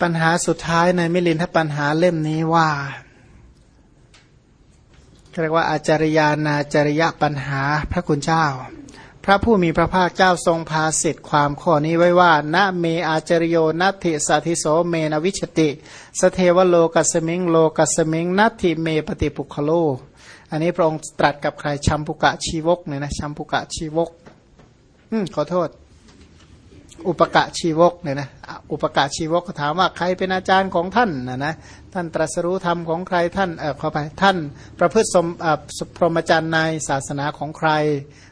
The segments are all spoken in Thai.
ปัญหาสุดท้ายในมิลินทปัญหาเล่มนี้ว่าเรียกว่าอาจารยานาจริยปัญหาพระคุณเจ้า พระผู้มีพระภาคเจ้าทรงพาสิทธิความข้อนี้ไว้ว่า ณเมอาจริโยนัตถิสัติโสเมนวิชติ สเทวโลกัสมิงโลกัสมิงนัตถิเมปฏิปุคโล อันนี้พระองค์ตรัสกับใครชัมพุกะชีวกเนี่ยนะชัมพุกะชีวก อืมขอโทษ อุปกะชีวกเนี่ยนะอุปกะชีวกถามว่าใครเป็นอาจารย์ของท่านนะนะท่านตรัสรู้ธรรมของใครท่านเออเข้าไปท่านประพฤติสมพรหมจรรย์ในศาสนาของใคร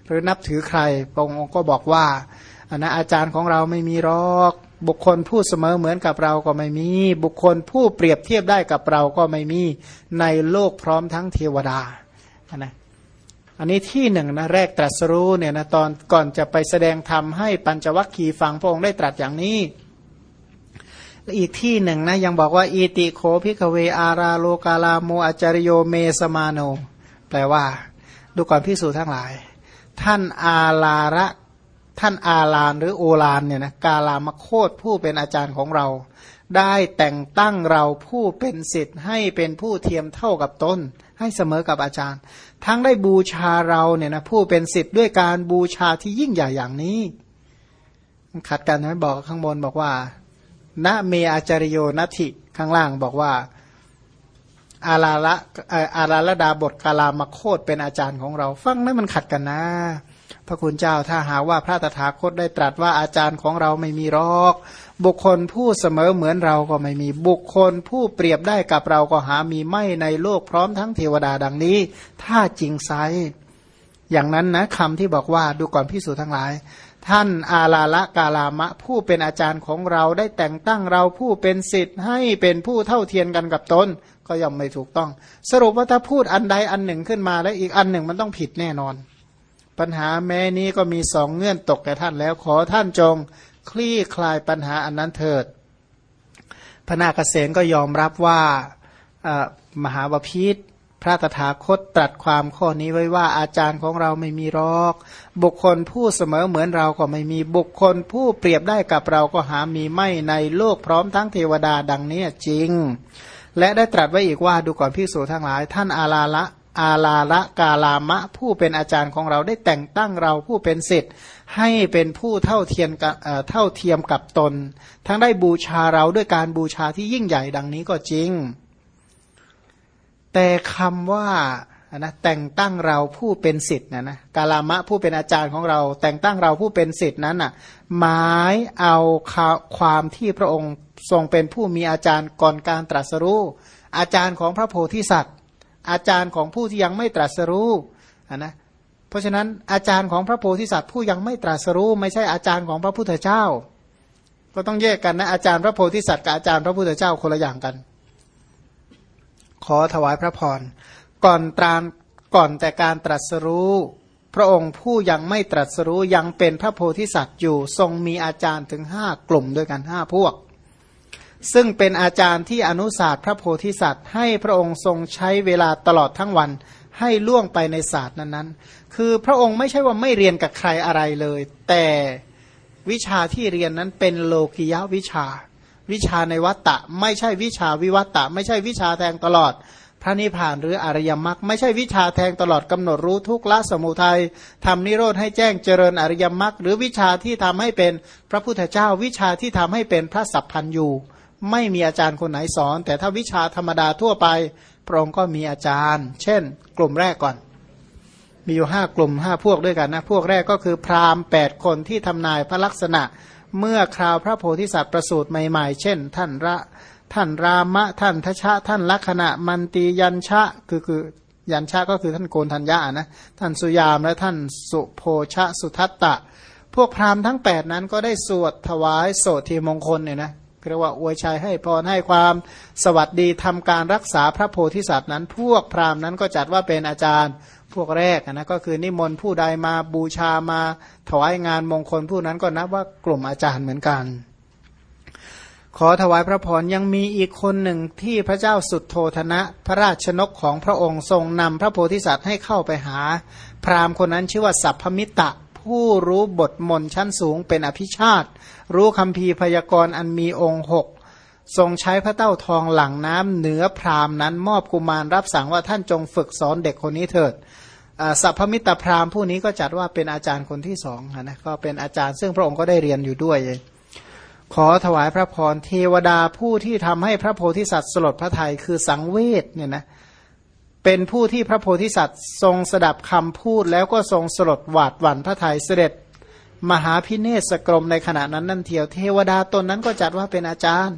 หรือนับถือใครพระองค์ก็บอกว่าอันนะอาจารย์ของเราไม่มีรอกบุคคลผู้เสมอเหมือนกับเราก็ไม่มี บุคคลผู้เปรียบเทียบได้กับเราก็ไม่มีในโลกพร้อมทั้งเทวดานะ อันนี้ที่หนึ่งนะแรกตรัสรู้เนี่ยนะตอนก่อนจะไปแสดงธรรมให้ปัญจวัคคีย์ฟังพระองค์ได้ตรัสอย่างนี้อีกที่หนึ่งนะยังบอกว่าอิติโข ภิกขเวอาฬาโร กาลาโม อาจริโยเมสมาโน แปลว่า ดูก่อนภิกษุทั้งหลาย ท่านอาฬาระท่านอาฬารหรือโอฬารเนี่ยนะกาลามโคตรผู้เป็นอาจารย์ของเรา ได้แต่งตั้งเราผู้เป็นศิษย์ให้เป็นผู้เทียมเท่ากับตน ให้เสมอกับอาจารย์ ทั้งได้บูชาเราเนี่ยนะผู้เป็นสิทธิ์ด้วยการบูชาที่ยิ่งใหญ่อย่างนี้ขัดกันนะบอกข้างบนบอกว่าณเมอาจาริโยนัติข้างล่างบอกว่า อาราละอาราละดาบทกาลามาโคตเป็นอาจารย์ของเรา ฟังนั้วมันขัดกันนะ พระคุณเจ้าถ้าหาว่าพระตถาคตได้ตรัสว่าอาจารย์ของเราไม่มีรอก บุคคลผู้เสมอเหมือนเราก็ไม่มีบุคคลผู้เปรียบได้กับเราก็หามีไม่ในโลกพร้อมทั้งเทวดาดังนี้ ถ้าจริงไซอย่างนั้นนะคำที่บอกว่าดูก่อนพิสูจทั้งหลาย ท่านอาลาละกาลามะ ผู้เป็นอาจารย์ของเราได้แต่งตั้งเราผู้เป็นสิทธิ์ให้เป็นผู้เท่าเทียมกันกับตนก็ย่อมไม่ถูกต้อง สรุปว่าถ้าพูดอันใดอันหนึ่งขึ้นมาแล้วอีกอันหนึ่งมันต้องผิดแน่นอน ปัญหาแม้นี้ก็มีสองเงื่อนตกแก่ท่านแล้วขอท่านจงคลี่คลายปัญหาอันนั้นเถิด พระนาคเษนก็ยอมรับว่ามหาวพิษพระตถาคตตรัสความข้อนี้ไว้ว่าอาจารย์ของเราไม่มีรอก บุคคลผู้เสมอเหมือนเราก็ไม่มีบุคคลผู้เปรียบได้กับเราก็หามีไม่ในโลกพร้อมทั้งเทวดาดังนี้จริง และได้ตรัสไว้อีกว่าดูก่อนพิสูจทั้งหลาย ท่านอาลาละ อาลาละกาลามะ ผู้เป็นอาจารย์ของเราได้แต่งตั้งเราผู้เป็นสิทธิ์ให้เป็นผู้เท่าเทียมกับเท่าเทียมกับตน ทั้งได้บูชาเราด้วยการบูชาที่ยิ่งใหญ่ดังนี้ก็จริง แต่คำว่านะแต่งตั้งเราผู้เป็นสิทธิ์นะนะกาลามะผู้เป็นอาจารย์ของเรา แต่งตั้งเราผู้เป็นสิทธิ์นั้นอะหมายเอาความที่พระองค์ทรงเป็นผู้มีอาจารย์ก่อนการตรัสรู้อาจารย์ของพระโพธิสัตว์ อาจารย์ของผู้ที่ยังไม่ตรัสรู้นะเพราะฉะนั้นอาจารย์ของพระโพธิสัตว์ผู้ยังไม่ตรัสรู้ ไม่ใช่อาจารย์ของพระพุทธเจ้า ก็ต้องแยกกันนะอาจารย์พระโพธิสัตว์กับอาจารย์พระพุทธเจ้าคนละอย่างกัน ขอถวายพระพรก่อนตรานก่อนแต่การตรัสรู้พระองค์ผู้ยังไม่ตรัสรู้ยังเป็นพระโพธิสัตว์อยู่ ทรงมีอาจารย์ถึงห้ากลุ่มด้วยกันห้าพวก ซึ่งเป็นอาจารย์ที่อนุสาสพระโพธิสัตว์ ให้พระองค์ทรงใช้เวลาตลอดทั้งวัน ให้ล่วงไปในศาสตร์นั้นๆ คือพระองค์ไม่ใช่ว่าไม่เรียนกับใครอะไรเลย แต่วิชาที่เรียนนั้นเป็นโลกิยะวิชา วิชาในวัตตะ ไม่ใช่วิชาวิวัตตะ ไม่ใช่วิชาแทงตลอด พระนิพพานหรืออริยมรรคไม่ใช่วิชาแทงตลอดกำหนดรู้ทุกละสมุทัยทำนิโรธให้แจ้งเจริญอริยมรรคหรือวิชาที่ทำให้เป็นพระพุทธเจ้า วิชาที่ทำให้เป็นพระสัพพันยู ไม่มีอาจารย์คนไหนสอน แต่ถ้าวิชาธรรมดาทั่วไปพระองค์ก็มีอาจารย์ เช่น กลุ่มแรกก่อน มีอยู่ห้ากลุ่มห้าพวกด้วยกันนะ พวกแรกก็คือพราหมณ์แปดคนที่ทำนายพระลักษณะ เมื่อคราวพระโพธิสัตว์ประสูติใหม่ๆ เช่น ท่านระท่านรามะท่านทชะ ท่านลักษณะมันตียันชะคือคือยันชะก็คือท่านโกนทัญญานะท่านสุยามและท่านสุโพชะสุทัตตะ พวกพราหมณ์ทั้งแปดนั้นก็ได้สวดถวายโสทีมงคลเนี่ยนะ เรียกว่าอวยชัยให้พรให้ความสวัสดีทำการรักษาพระโพธิสัตว์นั้น พวกพราหมณ์นั้นก็จัดว่าเป็นอาจารย์พวกแรกนะก็คือนิมนต์ผู้ใดมาบูชามาถวายงานมงคลผู้นั้นก็นับว่ากลุ่มอาจารย์เหมือนกัน ขอถวายพระพรยังมีอีกคนหนึ่งที่พระเจ้าสุดโทธนะ พระราชนกของพระองค์ทรงนำพระโพธิสัตว์ให้เข้าไปหา พราหมณ์คนนั้นชื่อว่าสัพพมิตะ ผู้รู้บทมนชั้นสูงเป็นอภิชาติ รู้คำพีพยากรณ์อันมีองค์หกทรงใช้พระเต้าทองหลังน้ำเหนือพรามนั้นมอบกุมารรับสั่งว่าท่านจงฝึกสอนเด็กคนนี้เถิดสัพพมิตรพราหมผู้นี้ก็จัดว่าเป็นอาจารย์คนที่สองนะก็เป็นอาจารย์ซึ่งพระองค์ก็ได้เรียนอยู่ด้วย ขอถวายพระพรเทวดาผู้ที่ทำให้พระโพธิสัตว์สลดพระทัยคือสังเวชเนี่ยนะเเป็นผู้ที่พระโพธิสัตว์ ทรงสดับคำพูดแล้วก็ทรงสลดหวาดหวั่นพระทัยเสด็จ มหาพิเนศกรมในขณะนั้นนั่นเทียวเทวดาตนนั้นก็จัดว่าเป็นอาจารย์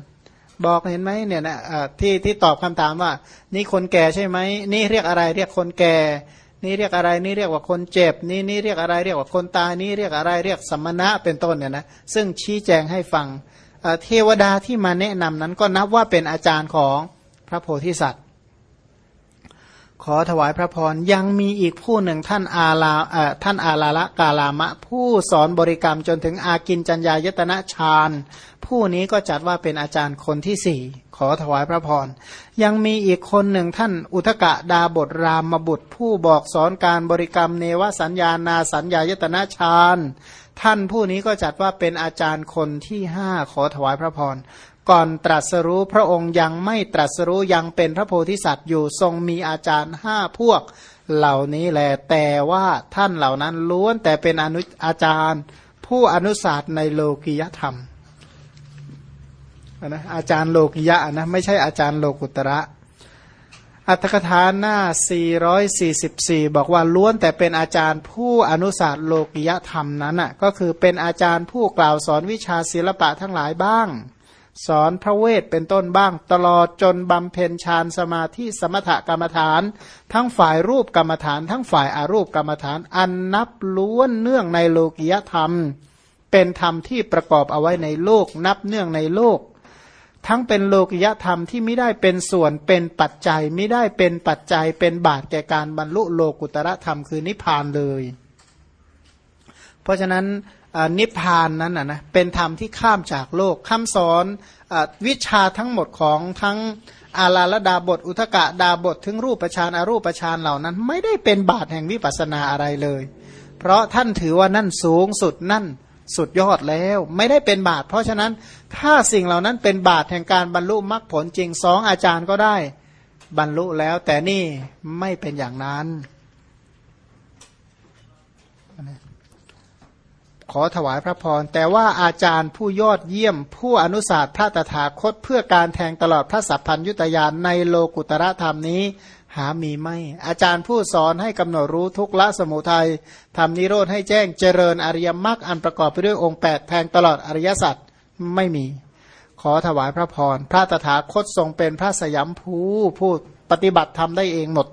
บอกเห็นไหมเนี่ยนะที่ที่ตอบคำถามว่า นี่คนแก่ใช่ไหมนี่เรียกอะไรเรียกคนแก่ นี่เรียกอะไรนี่เรียกว่าคนเจ็บ นี่นี่เรียกอะไรเรียกว่าคนตายนี่เรียกอะไรเรียกสมณะเป็นต้นเนี่ยนะซึ่งชี้แจงให้ฟังเทวดาที่มาแนะนำนั้นก็นับว่าเป็นอาจารย์ของพระโพธิสัตว์ ขอถวายพระพรยังมีอีกผู้หนึ่งท่านอาลาท่านอาลาละกาลามะ ผู้สอนบริกรรมจนถึงอากินจัญญายตนะฌานผู้นี้ก็จัดว่าเป็นอาจารย์คนที่สี่ขอถวายพระพรยังมีอีกคนหนึ่งท่านอุทกะดาบทรามบุตร ผู้บอกสอนการบริกรรมเนวสัญญานาสัญญายตนะฌานท่านผู้นี้ก็จัดว่าเป็นอาจารย์คนที่ห้าขอถวายพระพร ก่อนตรัสรู้พระองค์ยังไม่ตรัสรู้ยังเป็นพระโพธิสัตว์อยู่ทรงมีอาจารย์ห้าพวกเหล่านี้แหละแต่ว่าท่านเหล่านั้นล้วนแต่เป็นอนุอาจารย์ผู้อนุศาสตร์ในโลกิยธรรมนะอาจารย์โลกิยะนะไม่ใช่อาจารย์โลกุตระ อัตถกถาหน้า 444 บอกว่าล้วนแต่เป็นอาจารย์ผู้อนุศาสตร์โลกิยธรรมนั้นอะก็คือเป็นอาจารย์ผู้กล่าวสอนวิชาศิลปะทั้งหลายบ้าง สอนพระเวทเป็นต้นบ้าง ตลอดจนบำเพ็ญฌานสมาธิสมถกรรมฐาน ทั้งฝ่ายรูปกรรมฐาน ทั้งฝ่ายอารูปกรรมฐาน อันนับล้วนเนื่องในโลกิยธรรม เป็นธรรมที่ประกอบเอาไว้ในโลก นับเนื่องในโลก ทั้งเป็นโลกิยธรรมที่ไม่ได้เป็นส่วนเป็นปัจจัยไม่ได้เป็นปัจจัยเป็นบาตแก่การบรรลุโลกุตระธรรมคือนิพพานเลย เพราะฉะนั้น นิพพานนั้นนะเป็นธรรมที่ข้ามจากโลกคำสอนอวิชาทั้งหมดของทั้งอาลาลดาบท อุทกะดาบท ถึงรูปประชานอารูปประชานเหล่านั้น ไม่ได้เป็นบาตแห่งวิปัสนาอะไรเลย เพราะท่านถือว่านั่นสูงสุดนั่นสุดยอดแล้วไม่ได้เป็นบาตเพราะฉะนั้นถ้าสิ่งเหล่านั้นเป็นบาตแห่งการบรรลุมรรคผลจริงสองอาจารย์ก็ได้บรรลุแล้วแต่นี่ไม่เป็นอย่างนั้น ขอถวายพระพร แต่ว่าอาจารย์ผู้ยอดเยี่ยม ผู้อนุสาสพระตถาคตเพื่อการแทงตลอดพระสัพพัญยุตยานในโลกุตระธรรมนี้ หามีไม่ อาจารย์ผู้สอนให้กำหนดรู้ทุกละสมุทัยทำนิโรธให้แจ้งเจริญอริยมรรคอันประกอบไปด้วยองค์แปดแทงตลอดอริยสัจไม่มี ขอถวายพระพร พระตถาคตทรงเป็นพระสยามภูผู้ปฏิบัติทำได้เองหมด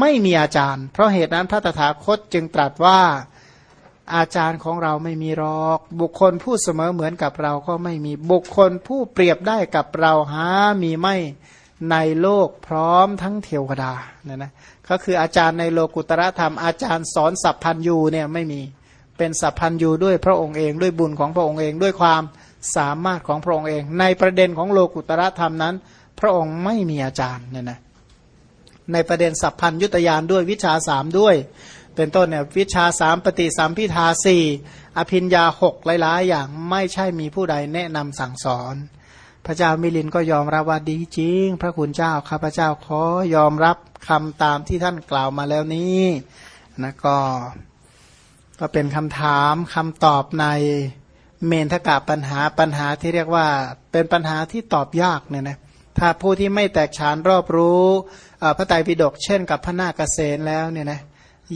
ไม่มีอาจารย์ เพราะเหตุนั้นพระตถาคตจึงตรัสว่า อาจารย์ของเราไม่มีรอก บุคคลผู้เสมอเหมือนกับเราก็ไม่มีบุคคลผู้เปรียบได้กับเราหามีไม่ในโลกพร้อมทั้งเทวดาเนี่ยนะก็คืออาจารย์ในโลกุตระธรรม อาจารย์สอนสัพพัญยูเนี่ยไม่มีเป็นสัพพัญยูด้วยพระองค์เองด้วยบุญของพระองค์เองด้วยความสามารถของพระองค์เอง ในประเด็นของโลกุตระธรรมนั้น พระองค์ไม่มีอาจารย์เนี่ยนะในประเด็นสัพพัญยุตยานด้วยวิชาสามด้วย เป็นต้นเนี่ยวิชาสามปฏิสัมพิทาสี่อภินยาหกหลายๆ อย่างไม่ใช่มีผู้ใดแนะนำสั่งสอน พระเจ้ามิลินก็ยอมรับว่าดีจริง พระคุณเจ้าข้าพระเจ้าขอยอมรับคำตามที่ท่านกล่าวมาแล้วนี้นะก็ก็เป็นคำถามคำตอบในเมนทกะปัญหาปัญหาที่เรียกว่าเป็นปัญหาที่ตอบยากเนี่ยนะถ้าผู้ที่ไม่แตกฉานรอบรู้พระไตรปิฎกเช่นกับพระนาคเษนแล้วเนี่ยนะ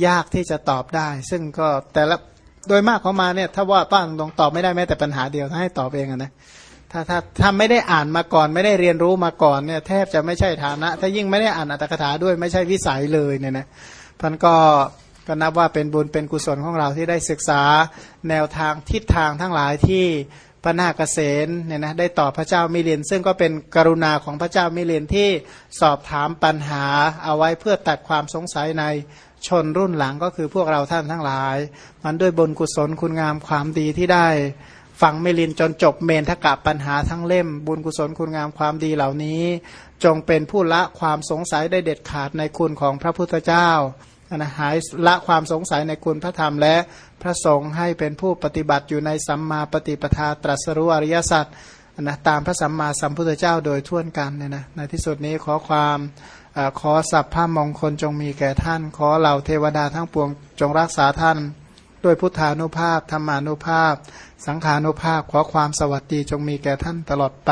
ยากที่จะตอบได้ ซึ่งก็แต่ละโดยมากเขามาเนี่ย ถ้าว่าป้าตรงตอบไม่ได้แม้แต่ปัญหาเดียวถ้าให้ตอบเองนะถ้าถ้าถ้าไม่ได้อ่านมาก่อน ไม่ได้เรียนรู้มาก่อนเนี่ยแทบจะไม่ใช่ฐานะ ถ้ายิ่งไม่ได้อ่านอัตถกถาด้วยไม่ใช่วิสัยเลยเนี่ยนะท่านก็ก็นับว่าเป็นบุญเป็นกุศลของเราที่ได้ศึกษาแนวทางทิศทางทั้งหลายที่พระนาคเษนเนี่ยนะได้ตอบพระเจ้ามิเรียนซึ่งก็เป็นกรุณาของพระเจ้ามิเรียนที่สอบถามปัญหาเอาไว้เพื่อตัดความสงสัยใน ชนรุ่นหลังก็คือพวกเราท่านทั้งหลาย มันด้วยบุญกุศลคุณงามความดีที่ได้ ฟังเมลินจนจบเมนทกะปัญหาทั้งเล่ม บุญกุศลคุณงามความดีเหล่านี้ จงเป็นผู้ละความสงสัยได้เด็ดขาดในคุณของพระพุทธเจ้านะหายละความสงสัยในคุณพระธรรมและพระสงฆ์ให้เป็นผู้ปฏิบัติอยู่ในสัมมาปฏิปทาตรัสรู้อริยสัจนะตามพระสัมมาสัมพุทธเจ้าโดยทั่วกันเนี่ยนะในที่สุดนี้ขอความ ขอสัพพะมงคลจงมีแก่ท่าน ขอเหล่าเทวดาทั้งปวงจงรักษาท่าน ด้วยพุทธานุภาพธรรมานุภาพ สังขานุภาพขอความสวัสดีจงมีแก่ท่านตลอดไป